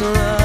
love.